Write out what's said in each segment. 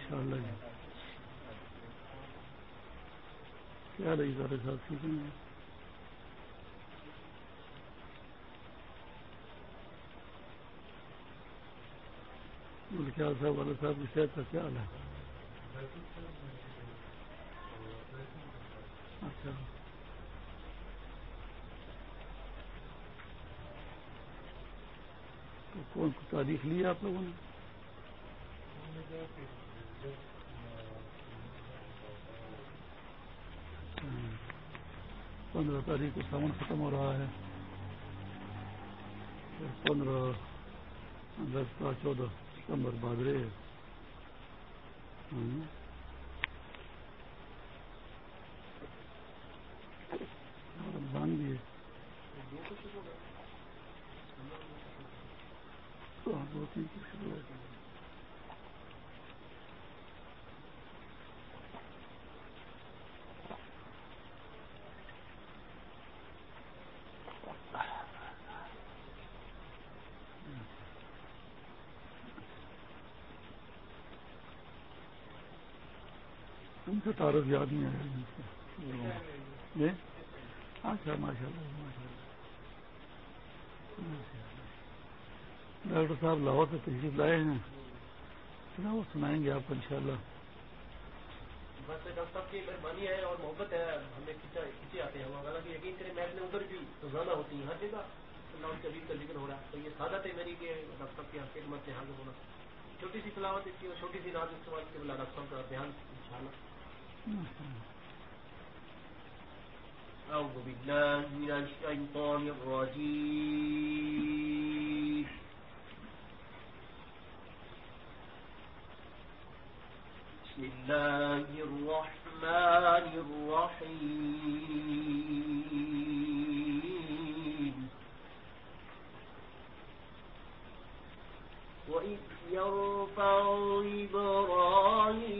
شاء اللہ کیا رہی جی۔ سارے ملکیال صاحب والے صاحب کی صحت کا کیا حال ہے تو کون تاریخ لی آپ لوگوں نے؟ پندرہ تاریخ کو ساون ختم ہو رہا ہے۔ پندرہ اگست کا چودہ ستمبر بادرے رمضان بھی ہے دو تین شروع ہو سے تعارف یاد نہیں آیا ہاں، جی؟ اچھا ماشاء اللہ ڈاکٹر صاحب لاہور سے تشریف لائے ہیں۔ وہ سنائیں گے آپ کو ان شاء اللہ بس ڈاکٹر صاحب کی مہربانی ہے اور محبت ہے۔ ہمیں کھینچے آتے ہیں۔ حالانکہ یقین کریں میں نے ادھر بھی روزانہ ہوتی ہیں۔ ہر جگہ اللہ کے کا ذکر ہو رہا ہے۔ تو یہ سادہ ہے میری کہ ڈاکٹر صاحب کی خدمت سے حاضر ہونا۔ چھوٹی سی تلاوت کی اور چھوٹی سی ناز استعمال کی بلا ڈاکٹر صاحب کا دھیان ان اللہ أعوذ بالله من الشيطان الرجيم الله الرحمن الرحيم وإذ يرفع إبراهيم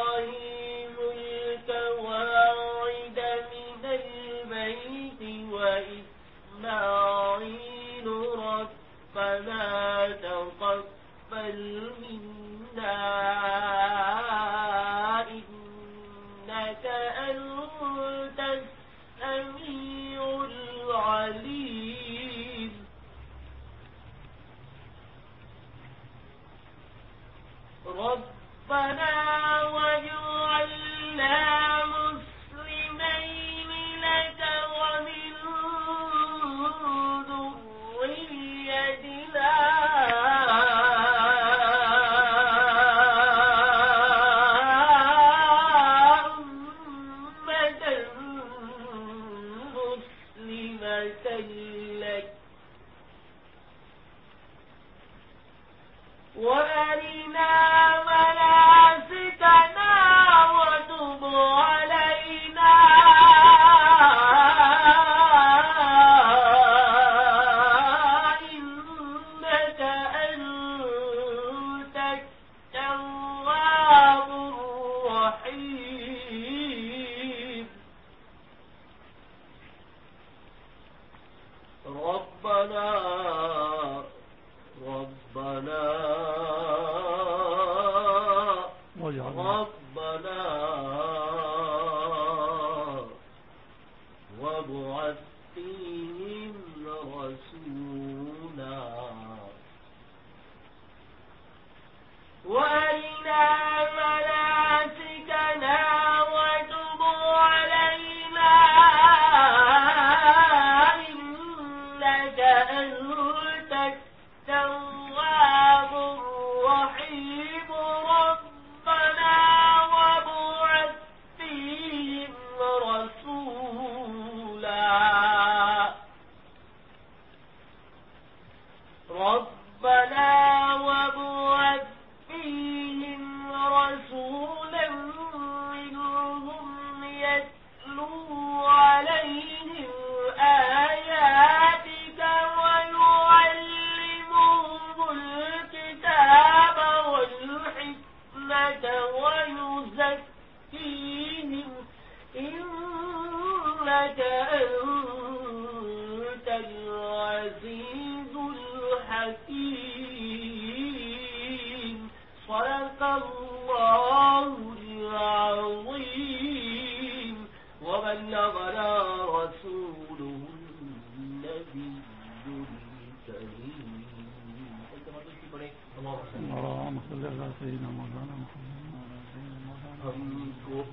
تقبل منا إنك أنت السميع العليم. ربنا وجعلنا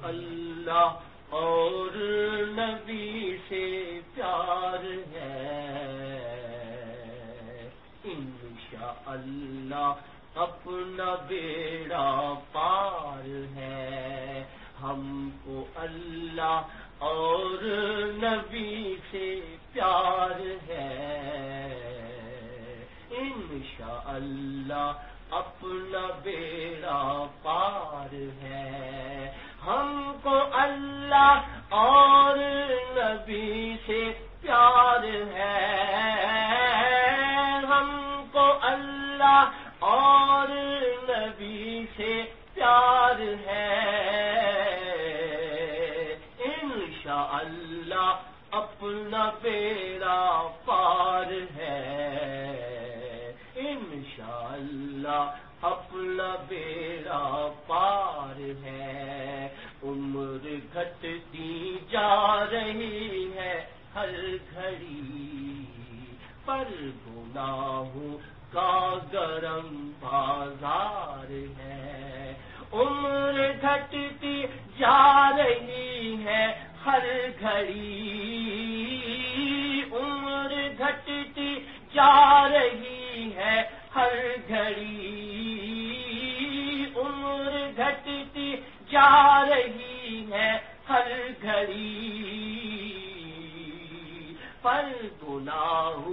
اللہ اور نبی سے پیار ہے۔ انشاء اللہ اپنا بیڑا پار ہے۔ ہم کو اللہ اور نبی سے پیار ہے۔ انشاء اللہ اپنا بیڑا پار ہے۔ ہم کو اللہ اور نبی سے پیار ہے۔ ہم کو اللہ اور نبی سے پیار ہے۔ انشاء اللہ اپنا بیڑا پار ہے۔ انشاءاللہ اپنا بیڑا پار ہے۔ گھٹتی جا رہی ہے ہر گھڑی پر گناہوں کا گرم بازار ہے۔ عمر گھٹتی جا رہی ہے ہر گھڑی۔ عمر گھٹتی جا رہی پر گناہ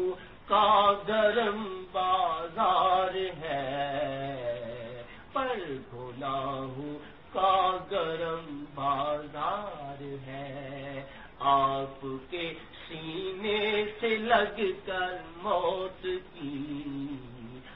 کا گرم بازار ہے۔ پر گناہ کا گرم بازار ہے۔ آپ کے سینے سے لگ کر موت کی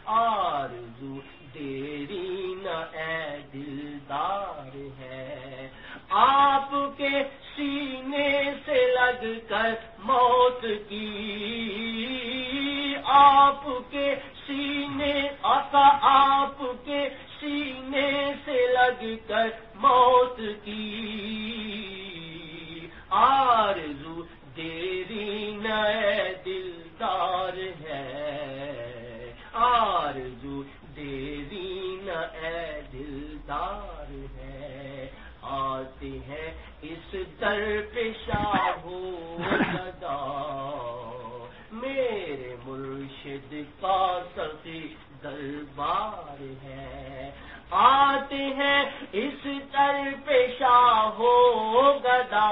آرزو دیری نہ اے دلدار ہے۔ آپ کے سینے سے لگ کر موت کی۔ آپ کے سینے، آقا آپ کے سینے سے لگ کر موت کی۔ آرزو دیری نئے دلدار ہے۔ آرزو دیری نئے دلدار ہے۔ آتے ہیں اس در پیشہ ہو لگا۔ میرے مرشد کا سخی دربار ہے۔ آتے ہیں اس در پیشہ ہو گدا۔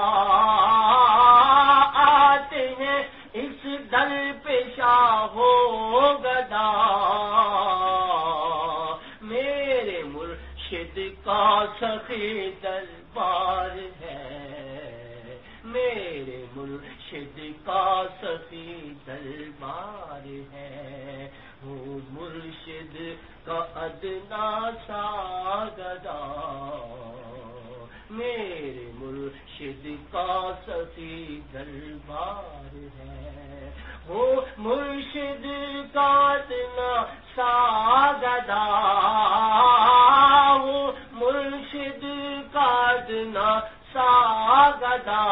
آتے ہیں اس در پیشہ ہو گدا۔ سخی دربار ہے۔ میرے مرشد کا سخی دربار ہے۔ وہ مرشد کا ادنا سا گدا میرے مرشد کا سخی دربار ہے۔ وہ مرشد کا ادنا سا گدا وہ مرشد کا ادنا سا گدا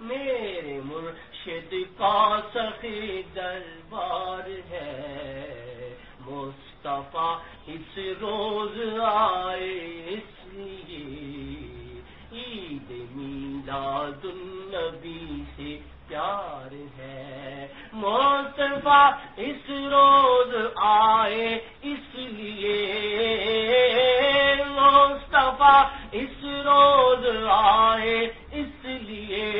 میرے مرشد کا سخی دربار ہے۔ مصطفیٰ اس روز آئے اس لیے۔ عید میلاد النبی سے پیار ہے۔ مصطفیٰ اس روز آئے اس لیے۔ مصطفیٰ اس روز آئے اس لیے۔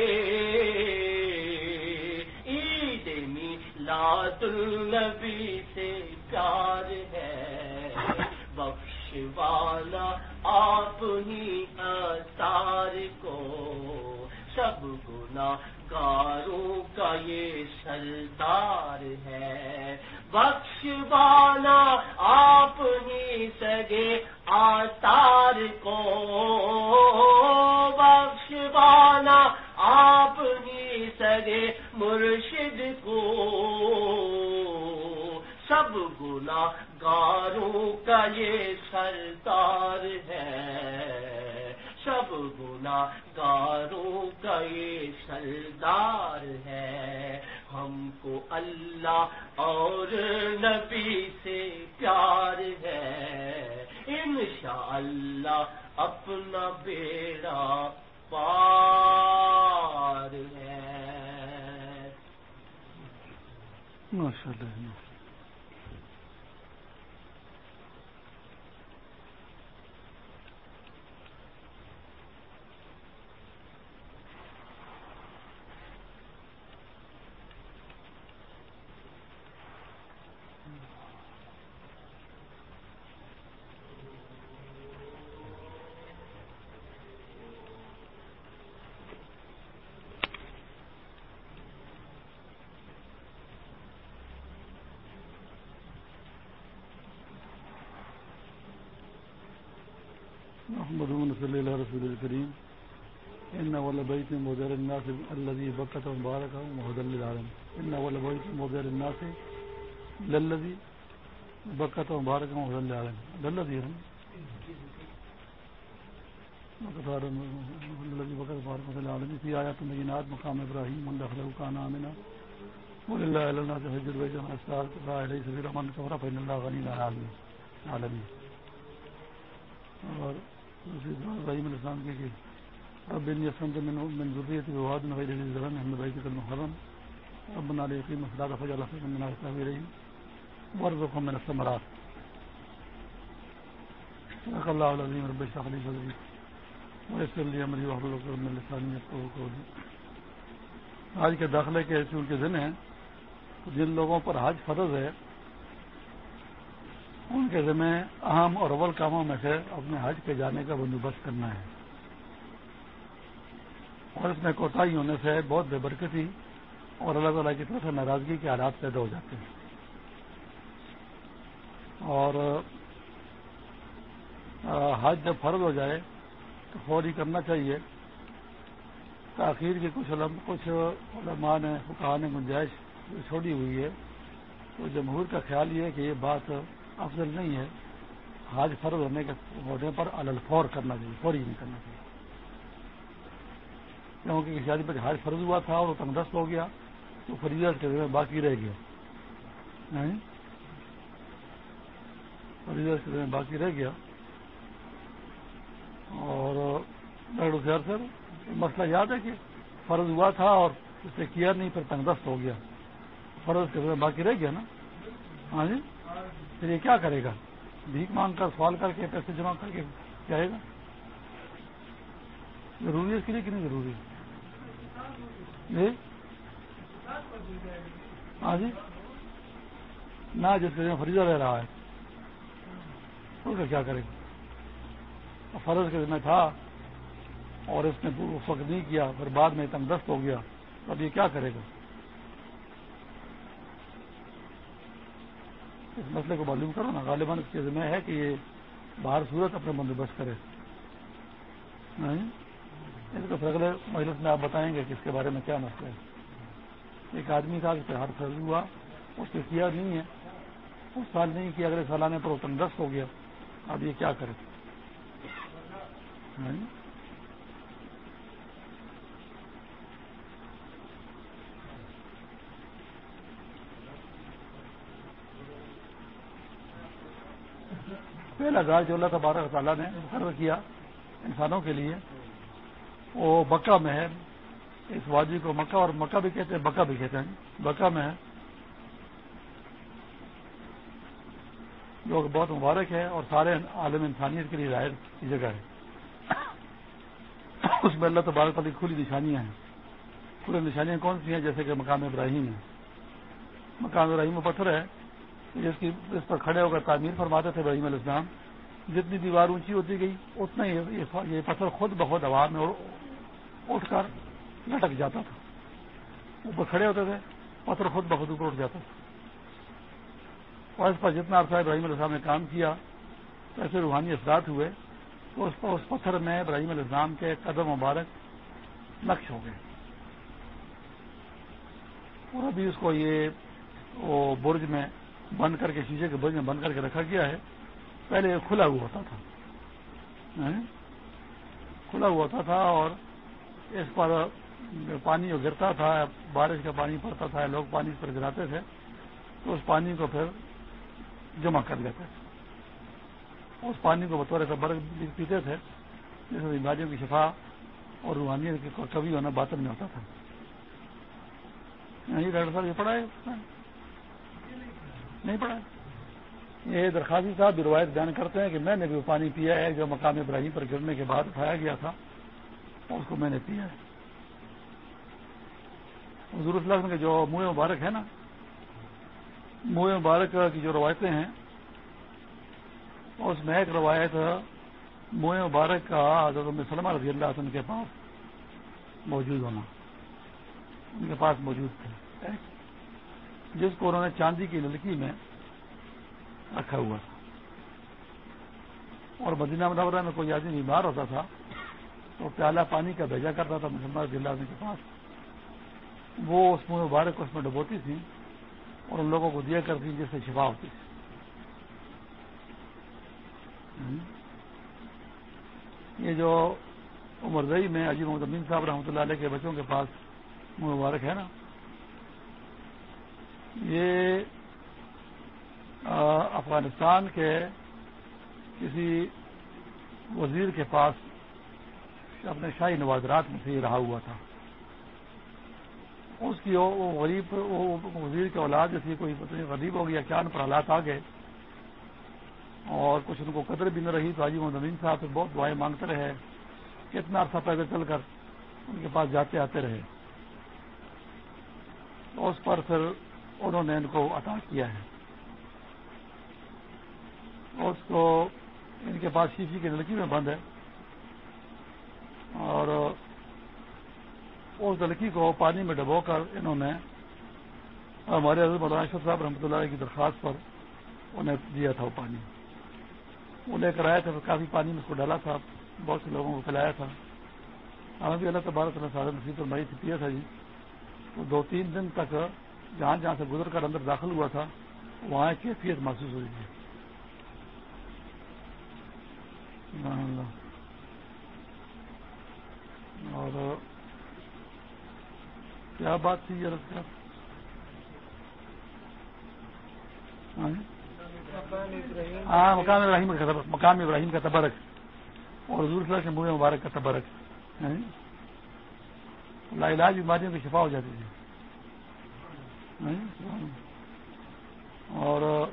عید میلاد النبی سے پیار ہے۔ بخش والا آپ ہی اثار کو، سب گنا گاروں کا یہ سردار ہے۔ بخش والا آپ ہی سگے آتار کو۔ بخش والا آپ ہی سگے مرشد کو۔ سب گنا گاروں کا یہ سردار ہے۔ سب گنا گاروں کا یہ سردار ہے۔ ہم کو اللہ اور نبی سے پیار ہے۔ انشاءاللہ اپنا بیڑا پار ہے۔ ماشاء اللہ صلی اللہ رسول الکریم ان اول بیت مدیر الناس الذي بکت مبارک محمد العالم ان اول بیت مدیر الناس للذي بکت مبارک محمد العالم للذي الذي بکت مبارک محمد العالم في آیات مبینات مقام ابراہیم من دخلہ کان آمنا. ولله على الناس حج البيت من استطاع لا اله الا الله من كفر فإن الله غني عن العالمين اور ابراہیم علیہ السلام کے کہ اب بن یسن من من ذریت واد غیر الزرن ہم بیت المحرم. ربنا لیقیم الصلاۃ فجعل خيرا من الصابرين وارزقهم من الثمرات. صدق اللہ العظیم رب اشرح لي صدری ويسر لي امری واحلل عقدۃ من لسانی يفقهوا قولی آج کے داخلے کے چونکہ دن ہیں جن لوگوں پر حج فرض ہے، ان کے ذمہ اہم اور اول کاموں میں سے اپنے حج کے جانے کا بندوبست کرنا ہے۔ اور اس میں کوتاہی ہونے سے بہت بے برکتی اور اللہ تعالیٰ کی طرف سے ناراضگی کے حالات پیدا ہو جاتے ہیں۔ اور حج جب فرض ہو جائے تو فوری کرنا چاہیے۔ تاخیر کی کچھ علم، کچھ علماء نے فکا نے گنجائش چھوڑی ہوئی ہے۔ تو جمہور کا خیال یہ ہے کہ یہ بات افضل نہیں ہے۔ حاج فرض ہونے کے ہونے پر الفور کرنا چاہیے، فوری نہیں کرنا چاہیے۔ کیونکہ کسی آدمی پر حاج فرض ہوا تھا اور وہ تندرست ہو گیا، تو فریض کے باقی رہ گیا۔ فریض باقی رہ گیا۔ اور ڈاکٹر خیر سر، مسئلہ یاد ہے کہ فرض ہوا تھا اور اسے کیا نہیں، پھر تندرست ہو گیا۔ فرض کے ذمہ باقی رہ گیا نا۔ ہاں جی؟ پھر یہ کیا کرے گا؟ بھیک مانگ کر، سوال کر کے، پیسے جمع کر کے جائے گا؟ ضروری ہے اس کے لیے کہ نہیں ضروری؟ جی؟ ہاں جی؟ نہ جس کے فریضہ رہ رہا ہے۔ اس کا کیا کرے گا فرض کے ذمہ تھا اور اس نے اس وقت نہیں کیا، پھر بعد میں تنگ دست ہو گیا۔ اب یہ کیا کرے گا؟ اس مسئلے کو معلوم کرو نا، غالباً اس کے ذمہ ہے کہ یہ باہر صورت اپنے بندوبست کرے۔ اس کو اگلے مجلس میں آپ بتائیں گے کہ اس کے بارے میں کیا مسئلہ ہے۔ ایک آدمی تھا جس پہ ہر فرض ہوا، اس نے کیا نہیں ہے۔ اس سال نہیں کیا، اگلے سال آنے پر وہ تندرست ہو گیا۔ اب یہ کیا کرے؟ پہلا گاہ جو اللہ تبارک تعالیٰ نے مقرر کیا انسانوں کے لیے۔ وہ بکا میں ہے۔ اس وادی کو مکہ اور مکہ بھی کہتے ہیں بکا بھی کہتے ہیں۔ بکا میں ہے۔ جو بہت مبارک ہے اور سارے عالم انسانیت کے لیے ظاہر کی جگہ ہے۔ اس میں اللہ تبارک تعالیٰ کھلی نشانیاں ہیں۔ کھلی نشانیاں کون سی ہیں؟ جیسے کہ مقام ابراہیم ہے۔ مقام ابراہیم میں پتھر ہے جس کی اس پر کھڑے ہو کر تعمیر فرماتے تھے ابراہیم علیہ السلام۔ جتنی دیوار اونچی ہوتی گئی، اتنا ہی یہ پتھر خود بخود ہوا میں اٹھ کر لٹک جاتا تھا۔ اوپر کھڑے ہوتے تھے، پتھر خود بخود اوپر اٹھ جاتا تھا۔ اور اس پر جتنا عرصہ ابراہیم علیہ السلام نے کام کیا، ایسے روحانی اثرات ہوئے تو اس پر اس پتھر میں ابراہیم علیہ السلام کے قدم مبارک نقش ہو گئے۔ اور ابھی اس کو یہ وہ برج میں بند کر کے، شیشے کے برج میں بند کر کے رکھا گیا ہے۔ پہلے کھلا ہوا ہوتا تھا۔ ہاں؟ کھلا ہوا ہوتا تھا اور اس پر پانی جو گرتا تھا، بارش کا پانی پڑتا تھا، لوگ پانی اس پر گراتے تھے۔ تو اس پانی کو پھر جمع کر لیتے تھے۔ اس پانی کو بطور کا برف پیتے تھے جس میں بیماریوں کی شفا اور روحانیت کی کبھی ہونا باطن میں ہوتا تھا۔ نہیں ڈاکٹر صاحب، یہ پڑھا ہے؟ نہیں پڑھا یہ درخواستی صاحب روایت بیان کرتے ہیں کہ میں نے بھی وہ پانی پیا ہے جو مقام ابراہیم پر گرنے کے بعد اٹھایا گیا تھا، اس کو میں نے پیا ہے۔ حضور وسلم کے جو منہ مبارک ہے نا منہ مبارک کی جو روایتیں ہیں اس میں ایک روایت منہ مبارک کا حضرت سلمہ رضی اللہ عنہ کے پاس موجود ہونا۔ ان کے پاس موجود تھے۔ جس کو انہوں نے چاندی کی لڑکی میں رکھا ہوا تھا۔ اور مدینہ منورہ میں کوئی آدمی بیمار ہوتا تھا، تو پیالہ پانی کا بھیجا کرتا تھا مسلمان ضلع کے پاس۔ وہ اس میں مبارک کو اس میں ڈبوتی تھی۔ اور ان لوگوں کو دیا کرتی جس سے شفا ہوتی یہ جو عمر زئی میں عجیب محمد امین صاحب رحمۃ اللہ علیہ کے بچوں کے پاس مبارک ہے نا، یہ افغانستان کے کسی وزیر کے پاس اپنے شاہی نوادرات میں سے رہا ہوا تھا۔ اس کی وہ غریب وزیر کی اولاد جو تھی، کوئی غریب ہو گیا، کیا پر حالات آ گئے؟ اور کچھ ان کو قدر بھی نہ رہی، تو محمد امین صاحب سے بہت دعائیں مانگتے رہے کتنا عرصہ پیدل چل کر ان کے پاس جاتے آتے رہے۔ اس پر پھر انہوں نے ان کو عطا کیا ہے۔ اس کو ان کے پاس شیشی کی لڑکی میں بند ہے۔ اور اس لڑکی کو پانی میں ڈبو کر انہوں نے ہمارے حضرت مولانا اشرف صاحب رحمۃ اللہ کی درخواست پر انہیں دیا تھا وہ پانی۔ وہ لے کر آئے تھے کافی پانی میں اس کو ڈالا تھا، بہت سے لوگوں کو پلایا تھا۔ ہمیں بھی اللہ تبارک اللہ سارا نصیب اور سے پیا تھا جی۔ تو دو تین دن تک جہاں جہاں سے گزر کر اندر داخل ہوا تھا، وہاں کیفیت محسوس ہوئی تھی۔ اور کیا بات تھی یار ہاں, جی۔ ہاں مقام ابراہیم کا مقام ابراہیم کا تبرک۔ اور حضور صلی اللہ کے منہ مبارک کا تبرک۔ ہاں جی۔ لا علاج بیماریوں کی شفا ہو جاتی تھی۔ ہاں جی۔ اور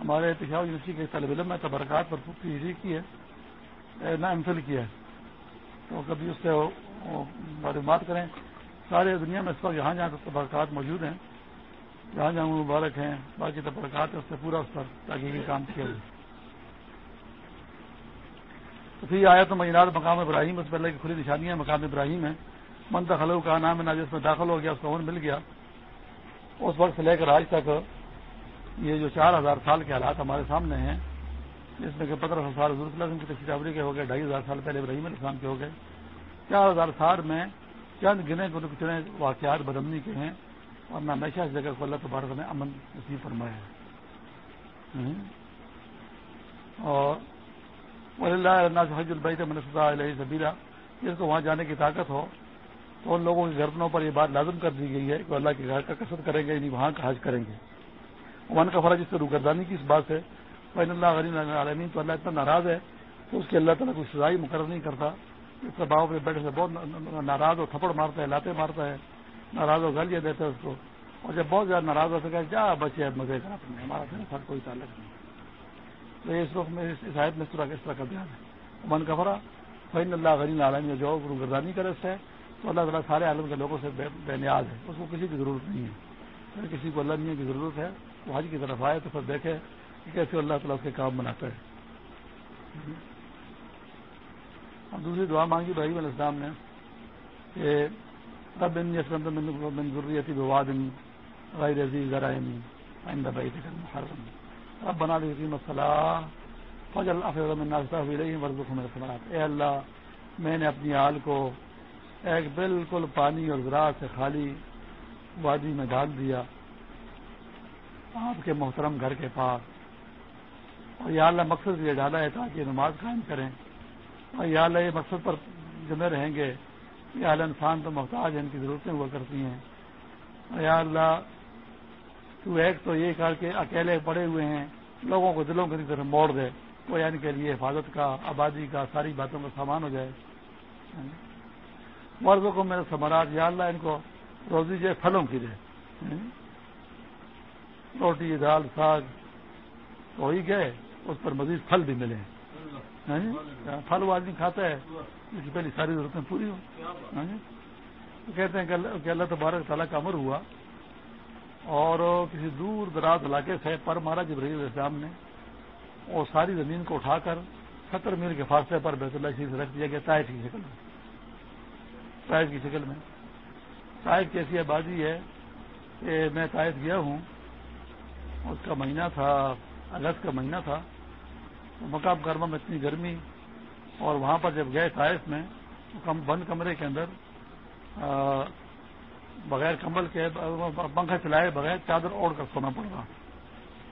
ہمارے پشاور یونیورسٹی کے طالب علم میں تبرکات پر پی ایچ ڈی کی ہے۔ نہ ایم فل کیا ہے۔ تو کبھی اس سے معلومات کریں۔ سارے دنیا میں اس وقت جہاں جہاں تبرکات موجود ہیں۔ جہاں جہاں مبارک ہیں۔ باقی تبرکات ہیں اس سے پورا اس پر تاکہ کام کیا جائے۔ تو پھر آیا تو مینار مقام ابراہیم، اس پہلے کی کھلی نشانیاں مقام ابراہیم ہے منتخلو کا نام ہے جس میں داخل ہو گیا، اس کو عمر مل گیا۔ اس وقت سے لے کر آج تک یہ جو چار ہزار سال کے حالات ہمارے سامنے ہیں، جس میں کہ پندرہ سال حضور صلی اللہ علیہ کی تشریح کے ہو گئے، ڈھائی ہزار سال پہلے ابراہیم علیہ السلام کے ہو گئے۔ چار ہزار سال میں چند گنے چنے واقعات بدمنی کے ہیں اور نہ ہمیشہ اس جگہ کو اللہ تبارک نے امن نصیب فرمایا ہے۔ اور اللہ حج البیت منصوبہ علیہ سبیرہ جس کو وہاں جانے کی طاقت ہو تو ان لوگوں کی گردنوں پر یہ بات لازم کر دی گئی ہے کہ اللہ کے گھر کا کثرت کریں گے یعنی وہاں کا حج کریں گے۔ من کا فرض اس سے روگردانی کی اس بات سے فین اللہ غریب عالمین تو اللہ اتنا ناراض ہے تو اس کے اللہ تعالیٰ کوئی سزائی مقرر نہیں کرتا۔ اس کا باؤ پہ بیٹھے سے بہت ناراض ہو تھپڑ مارتا ہے، لاتے مارتا ہے، ناراض ہو گالیاں دیتا ہے اس کو۔ اور جب بہت زیادہ ناراض ہو سکے جا بچے مزے کر اپنے ہمارا سر کوئی تعلق نہیں۔ تو اس وقت میں اس آیت میں اس طرح اس طرح کا بیان ہے۔ من کفرا فین اللہ غریب عالمی جو روگردانی کرے اس سے، تو اللہ تعالیٰ سارے عالم کے لوگوں سے بے نیاز ہے۔ اس کو کسی کی ضرورت نہیں ہے۔ اگر کسی کو اللہ نہیں کی ضرورت ہے، وہ حج کی طرف آئے تو پھر دیکھے کہ کیسے اللہ تعالیٰ اس کے کام بناتا ہے۔ اب دوسری دعا مانگی بھائی علیہ السلام نے کہ رب بن ضروریتی بواد غیر عزیز ذرائمی آئندہ بھائی محرم رب بنا دی مسئلہ فضل افضل ناستہ ہوئی رہی ورزق میں اے اللہ، میں نے اپنی حال کو ایک بالکل پانی اور زراعت سے خالی وادی میں ڈال دیا، آپ کے محترم گھر کے پاس۔ اور یا اللہ مقصد یہ ڈالا ہے تاکہ نماز قائم کریں۔ اور یا اللہ یہ مقصد پر جمے رہیں گے یہ اعلی انسان تو محتاج ہیں، ان کی ضرورتیں ہوا کرتی ہیں۔ یا اللہ، تو ایک تو یہ کر کے اکیلے پڑے ہوئے ہیں، لوگوں کو دلوں کی طرف موڑ دے، وہ یعنی کے لیے حفاظت کا، آبادی کا، ساری باتوں کا سامان ہو جائے۔ مردوں کو میرے سمراج، یا اللہ، ان کو روزی جو پھلوں کی دے۔ روٹی، دال، ساگ، تو ہی گئے، اس پر مزید پھل بھی ملے۔ ہاں جی؟ ہاں، پھل وہ آدمی کھاتا ہے، اس کی پہلی ساری ضرورتیں پوری ہوں۔ ہاں جی؟ کہتے ہیں کہ اللہ تبارک تعالیٰ کا امر ہوا اور کسی دور دراز علاقے سے پر مارا جب رہی نے اور ساری زمین کو اٹھا کر ستر میل کے فاصلے پر بیت اللہ شریف رکھ دیا گیا تائف کی شکل میں۔ تائف کی شکل میں۔ تائف کی ایسی آبادی ہے کہ میں تائف گیا ہوں۔ اس کا مہینہ تھا، اگست کا مہینہ تھا۔ مقام کرما میں اتنی گرمی اور وہاں پر جب گئے تائف میں بند کمرے کے اندر بغیر کمبل کے پنکھا چلائے بغیر چادر اوڑھ کر سونا پڑ رہا۔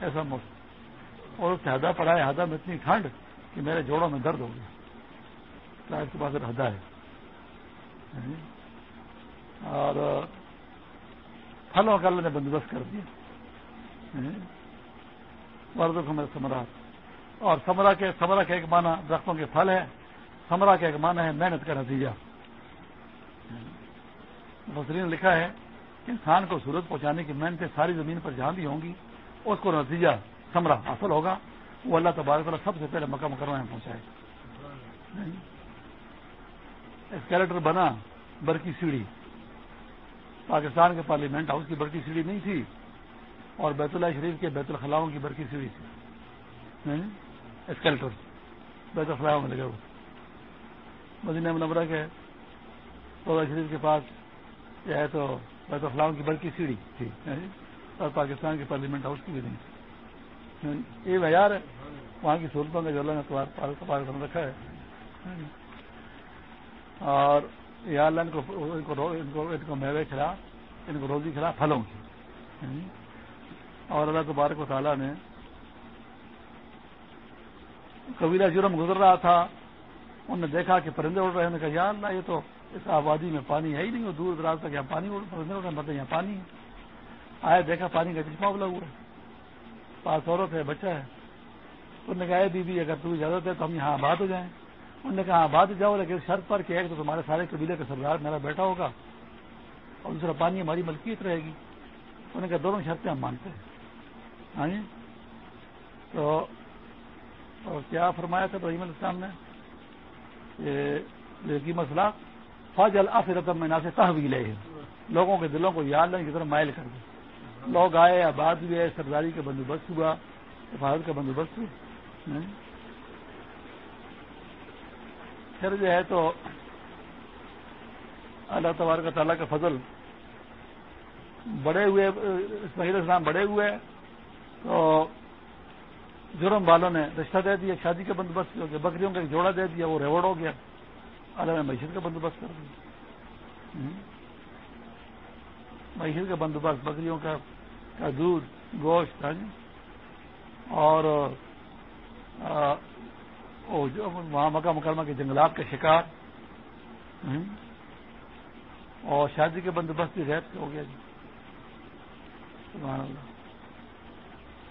ایسا موسم۔ اور اس سے ہدا پڑا ہے ہدا میں اتنی ٹھنڈ کہ میرے جوڑوں میں درد ہو گیا۔ کے پاس ہدا ہے۔ یعنی، اور، پھلوں کا اللہ نے بندوبست کر دیا۔ یعنی، مردوں کو میرے سمراٹ اور سمرا کے سمرا کا ایک معنی درختوں کے پھل ہے سمرا کا ایک معنی ہے محنت کا نتیجہ۔ مفسرین نے لکھا ہے کہ انسان کو صورت پہنچانے کی محنتیں ساری زمین پر جہاں بھی ہوں گی، اس کو نتیجہ سمرا حاصل ہوگا۔ وہ اللہ تبارک اللہ سب سے پہلے مکہ مکرمہ میں پہنچائے۔ اسکیلیٹر بنا برقی سیڑھی۔ پاکستان کے پارلیمنٹ ہاؤس کی برقی سیڑھی نہیں تھی اور بیت اللہ شریف کے بیت الخلاؤں کی برقی سیڑھی تھی۔ اسکیلیٹر بیت الخلاؤں میں لگے ہوئے۔ مدینہ منورہ کے روزہ شریف کے پاس یہ ہے تو بیت الخلاؤں کی برقی سیڑھی۔ تھی اور پاکستان کے پارلیمنٹ ہاؤس کی بھی نہیں۔ تھی یہ معیار ہے۔ وہاں کی سہولتوں کا جو اللہ نے پاکستان رکھا ہے۔ اور یا اللہ ان کو ان کو میوے کھلا ان کو روزی کھلا پھلوں کی۔ اور اللہ تبارک و تعالیٰ نے قبیلہ جرم گزر رہا تھا، انہوں نے دیکھا کہ پرندے اڑ رہے ہیں کہا، یا اللہ، یہ تو اس آبادی میں پانی ہے ہی نہیں، وہ دور دراز تک یہاں پانی پرندے اڑ رہے مطلب یہاں پانی ہے۔ آئے، دیکھا پانی کا چشمہ بلا ہوا ہے۔ پاس عورت ہے، بچہ ہے۔ انہوں نے کہا بی بی اگر تم اجازت ہے تو ہم یہاں آباد ہو جائیں۔ انہوں نے کہا، آباد جاؤ، لیکن شرط پر کہ ایک تو تمہارے سارے قبیلے کا سردار میرا بیٹا ہوگا اور دوسرا، پانی ہماری ملکیت رہے گی۔ انہوں نے کہا، دونوں شرطیں ہم مانتے ہیں۔ ہاں جی؟ جی تو کیا فرمایا تھا رحیم السلام نے؟ یہ مسئلہ فوج الفرتم میں سے تحویل ہے لوگوں کے دلوں کو یاد لینے کی طرف مائل کر دیں لوگ آئے، آباد بھی آئے سرداری کا بندوبست ہوا، حفاظت کا بندوبست ہوا۔ پھر جو ہے تو اللہ تبار کا تعالیٰ کا فضل بڑے ہوئے، اسماعیل اسلام بڑے ہوئے، تو جرم والوں نے رشتہ دے دیا، شادی کا بندوبست ہو گیا، بکریوں کا ایک جوڑا دے دیا، وہ ریوڑ ہو گیا۔ اللہ نے معیشت کا بندوبست کر دیا۔ معیشت کا بندوبست، بکریوں کا کا دودھ، گوشت ہاں جی۔ اور وہاں مکہ مکرمہ کے جنگلات کا شکار۔ اور شادی کے بندوبست بھی غیر ہو گیا جی۔ سبحان اللہ۔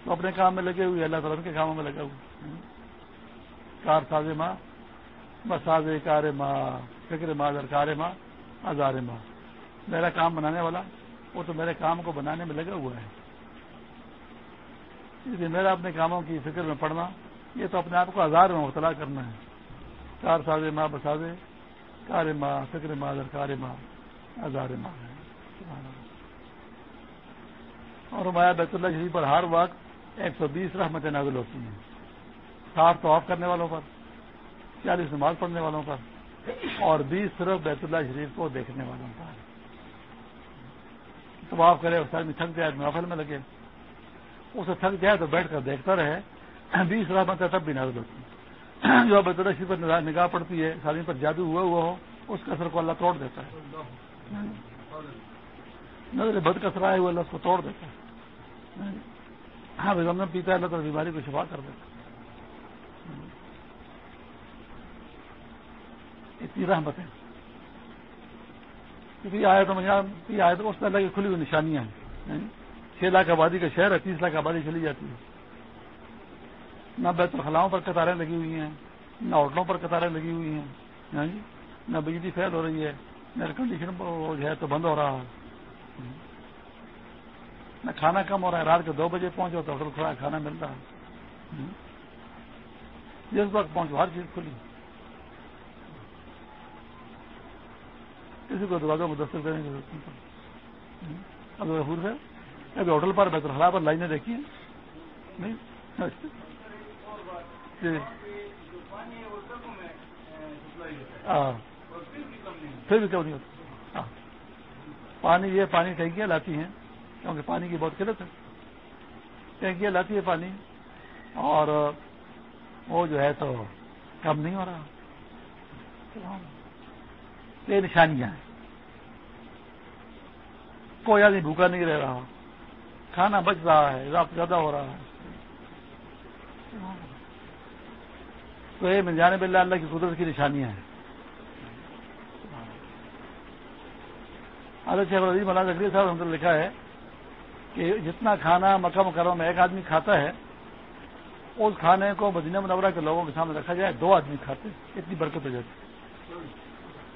تو اپنے کام میں لگے ہوئے اللہ تعالیٰ کے کاموں میں لگے ہوئے کار ساز ماں بساز کار ماں، فکر ماں در کار ماں ہزار ماں۔ میرا کام بنانے والا، وہ تو میرے کام کو بنانے میں لگا ہوا ہے۔ اس لیے میرا اپنے کاموں کی فکر میں پڑنا، یہ تو اپنے آپ کو ہزار میں مبتلا کرنا ہے۔ کار ساز ماں بسازے کار ماں، فکر ماں در کار ماں ہزار ماں۔ ہے اور مایا بیت اللہ شریف پر ہر وقت ایک سو بیس رحمتیں نازل ہوتی ہیں۔ ساٹھ تو آف کرنے والوں پر چالیس نماز پڑھنے والوں پر، اور بیس صرف بیت اللہ شریف کو دیکھنے والوں پر۔ تو آپ کرے، اس آدمی تھک جائے محفل میں لگے۔ اسے تھک جائے تو بیٹھ کر دیکھتا رہے۔ بیس رحمتیں تب بھی نازل ہوتی ہیں۔ جو بیت اللہ شریف پر نگاہ پڑتی ہے آدمی پر جادو ہوا ہوا ہو، اس کثر کو اللہ توڑ دیتا ہے۔ نظر بد کثرا ہے اللہ اس کو توڑ دیتا ہے۔ ہاں زمزم پیتا ہے اللہ تو بیماری کو شفا کر دیتا اتنی رحمت ہے کیونکہ آئے تو یہ آئے تو اس میں اللہ کی کھلی ہوئی نشانیاں ہیں۔ ہاں؟ چھ لاکھ آبادی کا شہر ہے، تیس لاکھ آبادی چلی جاتی ہے۔ نہ بیت الخلاؤں پر قطاریں لگی ہوئی ہیں، نہ ہوٹلوں پر قطاریں لگی ہوئی ہیں۔ ہاں جی؟ نہ بجلی فیل ہو رہی ہے، نہ ایئر کنڈیشن جو ہے تو بند ہو رہا ہے۔ ہاں؟ نہ کھانا کم ہو رہا ہے، رات کے دو بجے پہنچو تو ہوٹل کھڑا کھانا مل رہا ہے۔ جس وقت پہنچو، ہر چیز کھلی۔ کسی کو دروازہ مدثر کرنے کی ضرورت نہیں اب ہے۔ ابھی ہوٹل پر، بیت الخلا پر لائنیں دیکھی ہیں۔ نہیں؟ ہاں۔ پھر بھی کیوں نہیں ہوتا۔ پانی یہ پانی ٹینکیاں لاتی ہیں۔ کیونکہ پانی کی بہت قلت ہے۔ ٹینکیاں لاتی ہے پانی۔ اور وہ جو ہے تو کم نہیں ہو رہا۔ یہ نشانیاں ہیں۔ کوئی آدمی بھوکا نہیں رہ رہا۔ کھانا بچ رہا ہے زیادہ ہو رہا ہے۔ تو یہ مل جانے بلّہ اللہ کی قدرت کی نشانیاں ہیں۔ حضرت شیخ عظیم اللہ ذکری صاحب نے لکھا ہے کہ جتنا کھانا مکہ مکرم میں ایک آدمی کھاتا ہے، اس کھانے کو مدینہ منورہ کے لوگوں کے سامنے رکھا جائے، دو آدمی کھاتے اتنی برکت ہو جاتی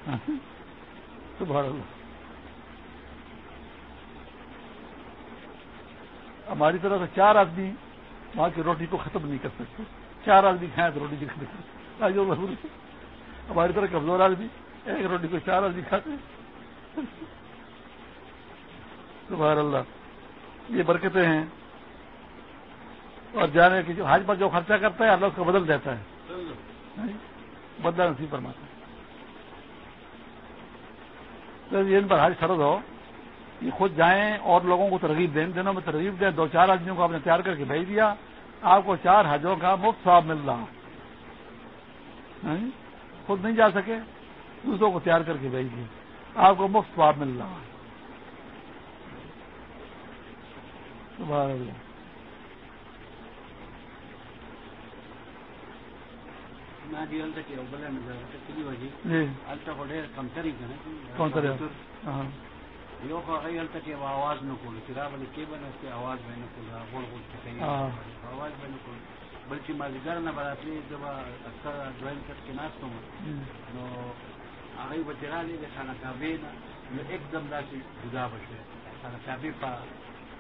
ہاں۔ سبحان اللہ۔ ہماری طرف سے چار آدمی وہاں کی روٹی کو ختم نہیں کر سکتے۔ چار آدمی کھائیں تو روٹی ختم ہماری طرح کمزور آدمی ایک روٹی کو چار آدمی کھاتے سبحان اللہ۔ یہ برکتیں ہیں اور جانے کی جو حج پر جو خرچہ کرتا ہے، اللہ اس کو بدل دیتا ہے۔ بدلا نصیب فرماتا ہے۔ ان پر حج فرض ہو یہ خود جائیں اور لوگوں کو ترغیب دیں دنوں میں ترغیب دیں۔ دو چار آدمیوں کو آپ نے تیار کر کے بھیج دیا۔ آپ کو چار حجوں کا مفت سواب مل رہا۔ خود نہیں جا سکے، دوسروں کو تیار کر کے بھیج دیا۔ آپ کو مفت سواب مل رہا۔ سبحان اللہ۔ جی۔ ہاں۔ آواز نکول چرابل کیبل اسے ہاں۔ بلکہ جی۔ دم داسې جدا به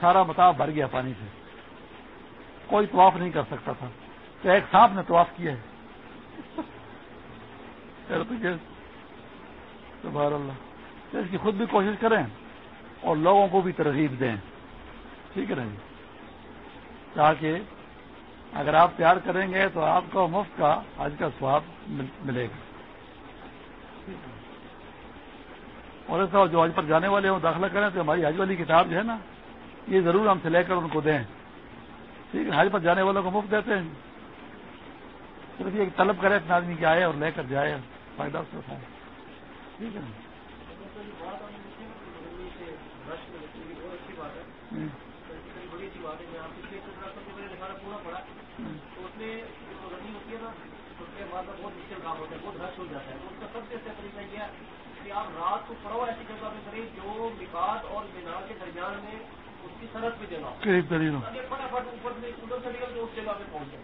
سارا متاف بھر گیا پانی سے۔ کوئی طواف نہیں کر سکتا تھا۔ تو ایک سانپ نے طواف کیا ہے۔ اس کی خود بھی کوشش کریں اور لوگوں کو بھی ترغیب دیں۔ ٹھیک ہے نا جی؟ تاکہ اگر آپ پیار کریں گے تو آپ کو مفت کا آج کا سواب ملے گا۔ اور ایسا جو آج پر جانے والے ہوں، داخلہ کریں تو ہماری حج والی کتاب جو ہے نا یہ ضرور ہم سے لے کر ان کو دیں۔ ٹھیک ہے، حج پر جانے والوں کو مفت دیتے ہیں۔ صرف یہ طلب کرے اتنا آدمی کہ آئے اور لے کر جائے، فائدہ اس کو اٹھائے ٹھیک ہے۔ نا آپ بہت رش ہو جاتا ہے اس کا سب سے طریقہ یہ ہے کہ آپ رات کو پڑو ایسی جگہ پہ کریں جو مکات اور مینار کے درمیان میں جائے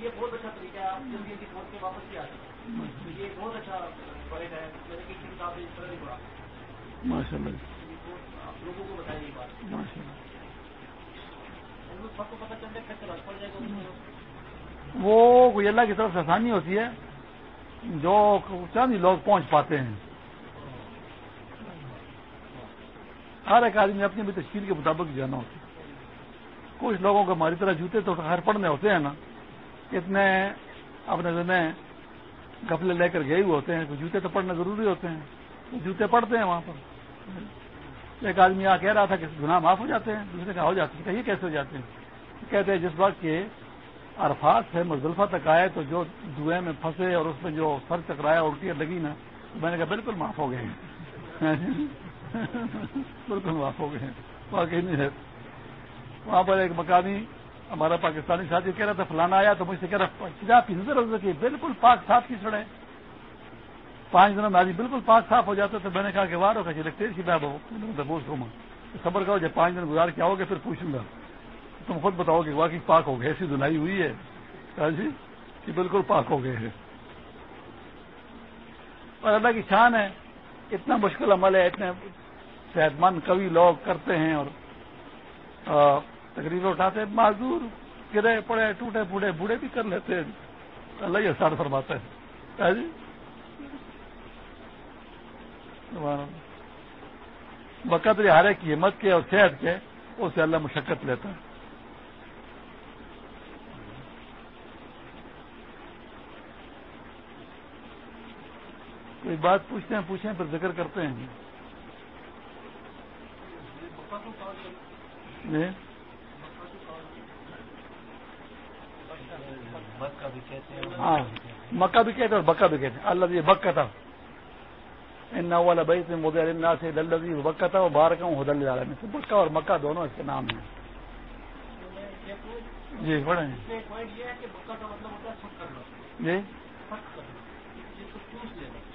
یہ بہت اچھا طریقہ ہے آپ جلدی جلدی پہنچ کے واپس بھی آ سکتے یہ بہت اچھا پریڈ ہے ماشاء اللہ۔ کو وہ کوئی اللہ کی طرف سے آسانی ہوتی ہے جو چند لوگ پہنچ پاتے ہیں۔ ہر ایک آدمی اپنی بھی تشکیل کے مطابق جانا ہوتا ہے۔ کچھ لوگوں کو ہماری طرح جوتے تو ہر پڑنے ہوتے ہیں نا۔ اتنے اپنے دن کپڑے لے کر گئے ہوئے ہوتے ہیں، تو جوتے تو پڑھنے ضروری ہوتے ہیں۔ جوتے پڑھتے ہیں وہاں پر۔ ایک آدمی آ کہہ رہا تھا کہ گناہ معاف ہو جاتے ہیں، دوسرے کا ہو جاتے ہیں۔ کہ یہ کیسے ہو جاتے ہیں؟ کہتے ہیں جس وقت کے عرفات سے مزدلفہ تک آئے تو جو دئیں میں پھنسے اور اس میں جو سر چکرایا الٹیاں لگی نا، میں نے کہا بالکل معاف ہو گئے بالکل معاف ہو گئے واقعی نہیں ہے۔ وہاں پر ایک مقامی ہمارا پاکستانی ساتھی کہہ رہا تھا، فلانا آیا تو مجھ سے کہہ رہا کی نظر کی بالکل پاک صاف کی سڑے پانچ دنوں میں آدمی بالکل پاک صاف ہو جاتا تو میں نے کہا کہ وار ہوگا جلکتے جی کی میں پوچھ رہا خبر کرو، جب پانچ دن گزار کے آؤ گے پھر پوچھوں گا۔ تم خود بتاؤ کہ واقعی پاک ہو گئے، ایسی دھلائی ہوئی ہے۔ ہاں جی کہ بالکل پاک ہو گئے ہیں۔ اور اللہ کی شان ہے۔ اتنا مشکل عمل ہے، اتنے صحت مند کبھی لوگ کرتے ہیں اور تقریباً اٹھاتے ہیں، معذور گرے پڑے، ٹوٹے پوٹے بوڑھے بھی کر لیتے ہیں۔ اللہ ہی احسان فرماتا ہے۔ ہاں جی؟ بقت ہارے کی ہمت کے اور صحت کے اسے اللہ مشقت لیتا ہے۔ کوئی بات پوچھتے ہیں پوچھیں پھر ذکر کرتے ہیں۔ جی۔ ہاں مکہ بھی کہتے اور بکا بھی کہتے ہیں۔ اللہ جی بکا تھا۔ ان والا بھائی سے مودی اللہ سے للزی بکا تھا وہ باہر کا ہوں حدل میں سے۔ بکا اور مکہ دونوں اس کے نام ہیں۔ جی جی پاتے ہیں یا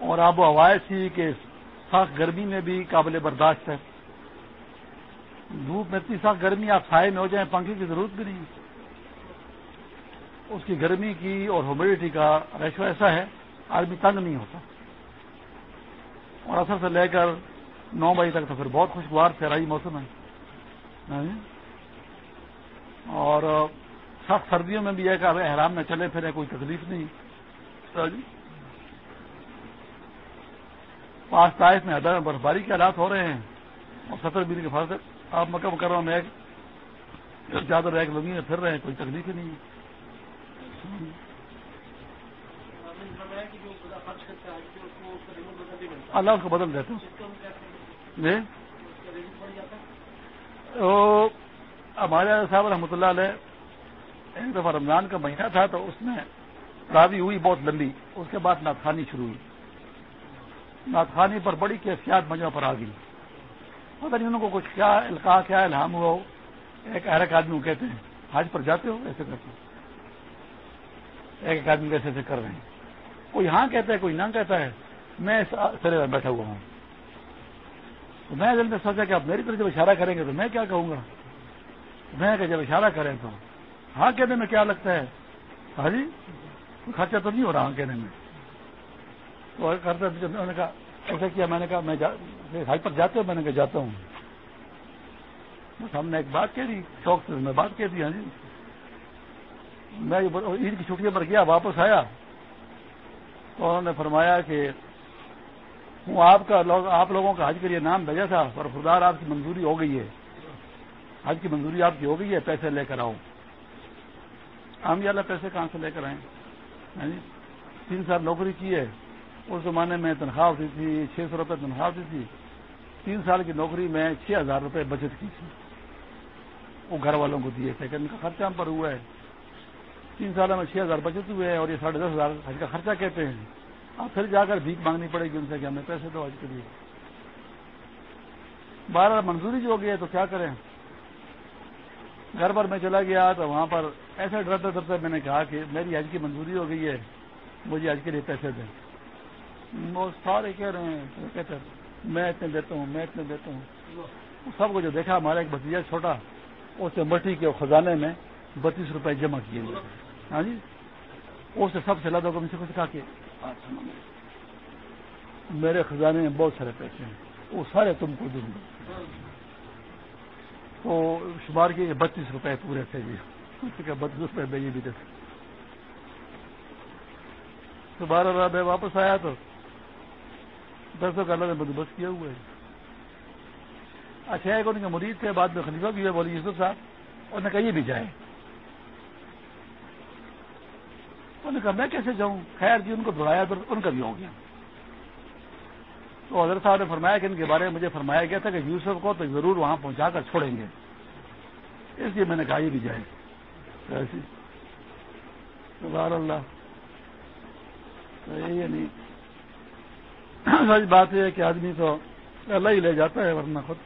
اور آب و ہوا ایسی کہ سخت گرمی میں بھی قابل برداشت ہے۔ دھوپ میں اتنی سخت گرمی آپ سائے میں ہو جائیں، پنکھے کی ضرورت بھی نہیں۔ اس کی گرمی کی اور ہیومیڈیٹی کا ریشو ایسا ہے، آدمی تنگ نہیں ہوتا۔ اور اثر سے لے کر نو بجے تک تو پھر بہت خوشگوار سہرائی موسم ہے۔ ہاں جی؟ اور سخت سردیوں میں بھی ہے کہ احرام میں چلے پھرے کوئی تکلیف نہیں۔ ہاں جی؟ پانچ تائف میں میں برف باری کے حالات ہو رہے ہیں اور ستر بیس کے فرض آپ مکہ مکرمہ میں ایک زیادہ ایک لگی میں پھر رہے ہیں، کوئی تکلیف ہی نہیں ہے۔ اللہ اس کو بدل دیتے جی؟ ہمارے صاحب رحمۃ اللہ علیہ ایک دفعہ رمضان کا مہینہ تھا تو اس میں راوی ہوئی بہت لمبی، اس کے بعد ناتخانی شروع ہوئی۔ ناتخانی پر بڑی کیفیات مجمع پر آ گئی۔ پتہ نہیں انہوں کو کچھ کیا القاع، کیا الہام ہوا ہو ایک ایرک آدمی کو کہتے ہیں، حج پر جاتے ہو؟ ایسے کرتے ہو۔ ایک ایک آدمی کیسے ایسے کر رہے ہیں۔ کوئی ہاں کہتا ہے، کوئی نہ کہتا ہے، میں سرے میں بیٹھا ہوا ہوں۔ تو میں دل میں سوچا کہ آپ میری طرف جب اشارہ کریں گے تو میں کیا کہوں گا؟ میں کہ جب اشارہ کریں تو ہاں کہنے میں کیا لگتا ہے؟ ہاں جی خرچہ تو نہیں ہو رہا ہاں کہنے میں۔ کرتے میں نے کہا ایسا کیا میں نے کہا، میں حج پر جاتے ہوں میں نے کہا، جاتا ہوں۔ بس ہم نے ایک بات کہہ دی شوق سے میں بات کہہ دی ہاں جی۔ میں عید کی چھٹیوں پر گیا، واپس آیا۔ تو انہوں نے فرمایا کہ ہوں، آپ کا لوگ آپ لوگوں کا حج کے لیے نام بھیجا تھا، پر خدار آپ کی منظوری ہو گئی ہے۔ حج کی منظوری آپ کی ہو گئی ہے، پیسے لے کر آؤ۔ ہم یہ پیسے کہاں سے لے کر آئے؟ ہاں جی تین سال نوکری کی ہے۔ اس زمانے میں تنخواہ ہوتی تھی، چھ سو روپئے تنخواہ ہوتی تھی۔ تین سال کی نوکری میں چھ ہزار روپے بچت کی تھی۔ وہ گھر والوں کو دیے تھے کہ ان کا خرچہ ہم پر ہوا ہے۔ تین سالوں میں چھ ہزار بچت ہوئے اور یہ ساڑھے دس ہزار حج کا خرچہ کہتے ہیں۔ اب پھر جا کر بھیک مانگنی پڑے گی ان سے کہ ہمیں پیسے دو حج کے لیے۔ بارہ منظوری جو ہو گئی ہے تو کیا کریں؟ گھر پر میں چلا گیا تو وہاں پر ایسے ڈرتے ڈرتے میں نے کہا کہ میری حج کی منظوری ہو گئی ہے، مجھے حج کے لیے پیسے دیں۔ وہ سارے کہہ رہے ہیں کہتے میں اتنے دیتا ہوں، میں اتنے دیتا ہوں۔ سب کو جو دیکھا ہمارا ایک بتیجا چھوٹا اسے مٹی کے خزانے میں بتیس روپے جمع کیے ہاں جی؟ اس سے سب سے لادوں کو مجھ سے کچھ کہا کہ میرے خزانے میں بہت سارے پیسے ہیں، وہ سارے تم کو دوں گا۔ تو شمار کیے، بتیس روپے پورے تھے جی۔ بتیس روپئے میں یہ بھی دیتے تو بارہ رات میں واپس آیا تو دسوں کا اللہ نے بندوبست کیا ہوا ہے۔ اچھا ایک ان کے مریض تھے، بعد میں خلیفہ بھی ہے بولی یوسف صاحب، انہوں نے کہا بھی جائے انہوں نے کہا، میں کیسے جاؤں؟ خیر جی ان کو دوڑایا تو ان کا بھی ہو گیا۔ تو حضرت صاحب نے فرمایا کہ ان کے بارے میں مجھے فرمایا گیا تھا کہ یوسف کو تو ضرور وہاں پہنچا کر چھوڑیں گے۔ اس لیے میں نے کہا، یہ بھی جائے اللہ۔ یہ نہیں۔ ہاں، سچ بات یہ ہے کہ آدمی تو اللہ ہی لے جاتا ہے، ورنہ خود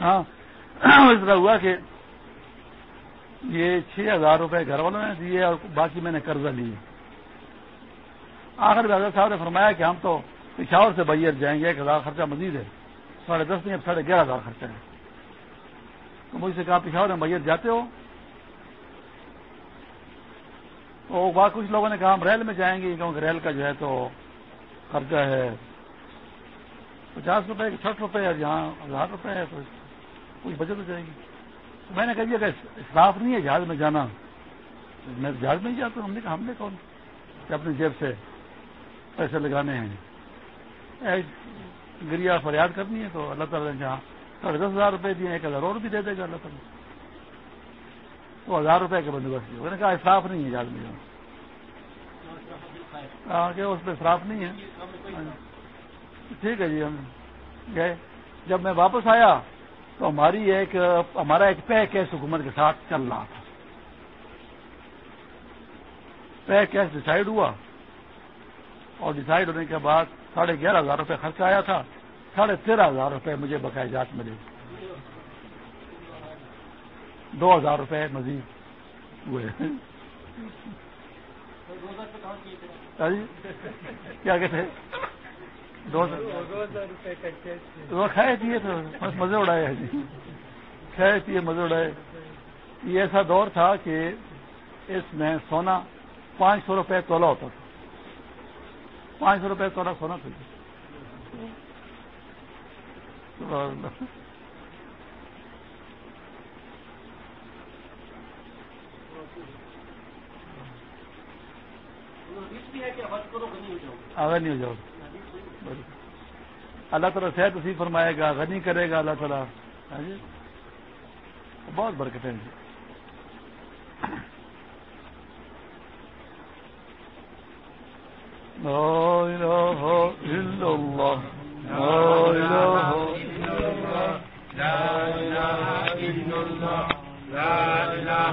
ہاں۔ اس طرح ہوا کہ یہ چھ ہزار روپے گھر والوں نے دیے اور باقی میں نے قرضہ لیے۔ آخر میں حضرت صاحب نے فرمایا کہ ہم تو پشاور سے بیر جائیں گے، ایک ہزار خرچہ مزید ہے۔ ساڑھے دس نہیں، اب ساڑھے گیارہ ہزار خرچہ ہے۔ تو مجھ سے کہا، پشاور میں بیر جاتے ہو؟ تو بعد کچھ لوگوں نے کہا، ہم ریل میں جائیں گے، کیونکہ ریل کا جو ہے تو خرچہ ہے۔ پچاس روپے سٹھ روپے جہاں ہزار روپے ہے، تو کچھ بچت ہو جائے گی۔ تو میں نے کہا جی، کہ اسراف نہیں ہے جہاز میں جانا میں جہاز میں ہی جاتا ہوں۔ ہم نے کہا، ہم نے کون؟ کہ اپنی جیب سے پیسے لگانے ہیں۔ گریا فریاد کرنی ہے تو اللہ تعالیٰ نے جہاں ساڑھے دس ہزار روپے دیے، ایک ہزار اور بھی دے دے گا اللہ تعالیٰ تو ہزار روپے کا بندوبست کیا میں نے کہا اصراف نہیں ہے جہاز میں جانا۔ ہاں، کہ اس پہ اصراف نہیں ہے۔ ٹھیک ہے جی ہم گئے۔ جب میں واپس آیا تو ہماری ایک ہمارا ایک پے کیس حکومت کے ساتھ چل رہا تھا۔ پے کیس ڈسائڈ ہوا اور ڈسائڈ ہونے کے بعد ساڑھے گیارہ ہزار روپے خرچہ آیا تھا۔ ساڑھے تیرہ ہزار روپے مجھے بقایا جات ملے۔ دو ہزار روپے مزید ہوئے؟ کیا کہتے دو کھائے پیے تو بس مزے اڑائے ہیں جی۔ کھائے پیے مزے اڑائے۔ یہ ایسا دور تھا کہ اس میں سونا پانچ سو روپے تولا ہوتا تھا۔ پانچ سو روپے تولا سونا تھا۔ اگر نہیں ہو جاؤ۔ اللہ تعالیٰ صحت اسی فرمائے گا غنی کرے گا اللہ تعالیٰ۔ ہاں جی؟ بہت برکتیں لا